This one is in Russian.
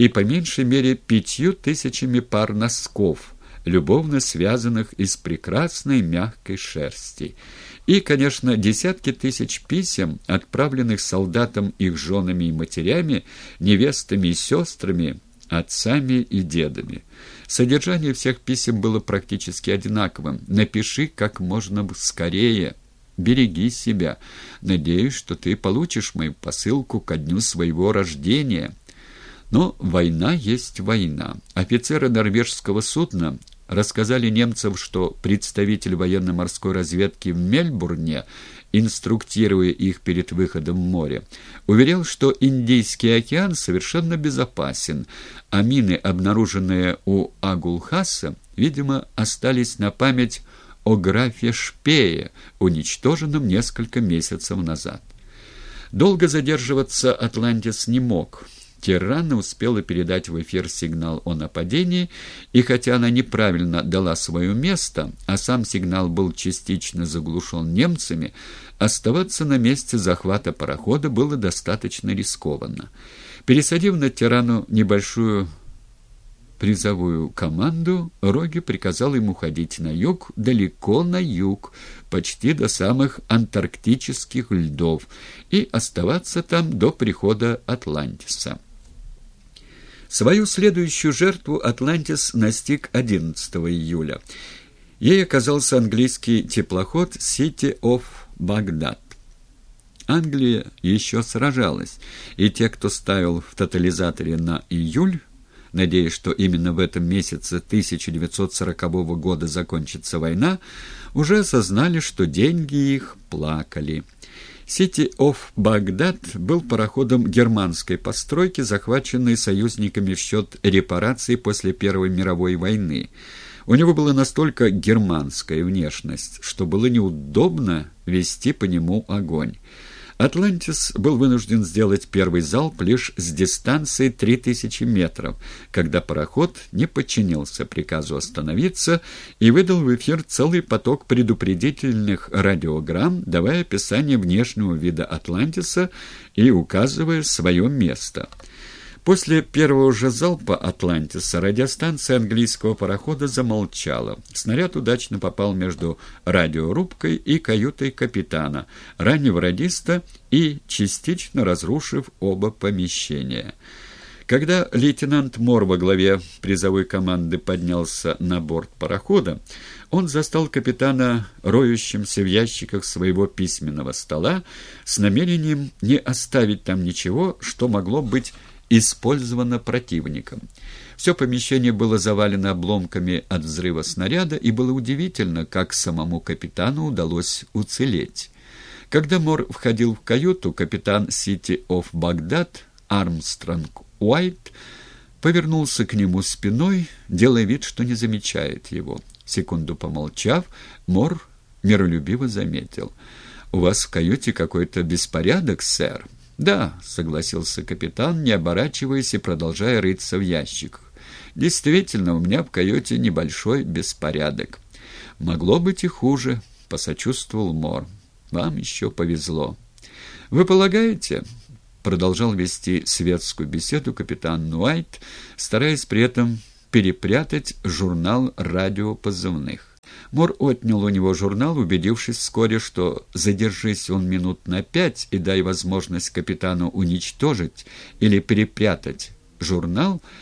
и по меньшей мере пятью тысячами пар носков, любовно связанных из прекрасной мягкой шерсти. И, конечно, десятки тысяч писем, отправленных солдатам их женами и матерями, невестами и сестрами, отцами и дедами. Содержание всех писем было практически одинаковым. «Напиши как можно скорее». Береги себя. Надеюсь, что ты получишь мою посылку ко дню своего рождения. Но война есть война. Офицеры норвежского судна рассказали немцам, что представитель военно-морской разведки в Мельбурне, инструктируя их перед выходом в море, уверял, что Индийский океан совершенно безопасен, а мины, обнаруженные у Агулхаса, видимо, остались на память о графе Шпее, уничтоженном несколько месяцев назад. Долго задерживаться Атлантис не мог – Тирана успела передать в эфир сигнал о нападении, и хотя она неправильно дала свое место, а сам сигнал был частично заглушен немцами, оставаться на месте захвата парохода было достаточно рискованно. Пересадив на Тирану небольшую призовую команду, Роги приказал ему ходить на юг, далеко на юг, почти до самых антарктических льдов, и оставаться там до прихода Атлантиса. Свою следующую жертву «Атлантис» настиг 11 июля. Ей оказался английский теплоход «City of Baghdad». Англия еще сражалась, и те, кто ставил в тотализаторе на июль, надеясь, что именно в этом месяце 1940 года закончится война, уже осознали, что деньги их плакали. City of Багдад был пароходом германской постройки, захваченный союзниками в счет репараций после Первой мировой войны. У него была настолько германская внешность, что было неудобно вести по нему огонь. «Атлантис» был вынужден сделать первый залп лишь с дистанции 3000 метров, когда пароход не подчинился приказу остановиться и выдал в эфир целый поток предупредительных радиограмм, давая описание внешнего вида «Атлантиса» и указывая свое место – После первого же залпа «Атлантиса» радиостанция английского парохода замолчала. Снаряд удачно попал между радиорубкой и каютой капитана, раннего радиста и частично разрушив оба помещения. Когда лейтенант Мор во главе призовой команды поднялся на борт парохода, он застал капитана роющимся в ящиках своего письменного стола с намерением не оставить там ничего, что могло быть использовано противником. Все помещение было завалено обломками от взрыва снаряда, и было удивительно, как самому капитану удалось уцелеть. Когда Мор входил в каюту, капитан Сити оф Багдад Армстронг Уайт повернулся к нему спиной, делая вид, что не замечает его. Секунду помолчав, Мор миролюбиво заметил. «У вас в каюте какой-то беспорядок, сэр?» «Да», — согласился капитан, не оборачиваясь и продолжая рыться в ящиках. «Действительно, у меня в каюте небольшой беспорядок. Могло быть и хуже», — посочувствовал Мор. «Вам еще повезло». «Вы полагаете?» — продолжал вести светскую беседу капитан Нуайт, стараясь при этом перепрятать журнал радиопозывных. Мор отнял у него журнал, убедившись вскоре, что задержись он минут на пять и дай возможность капитану уничтожить или перепрятать журнал,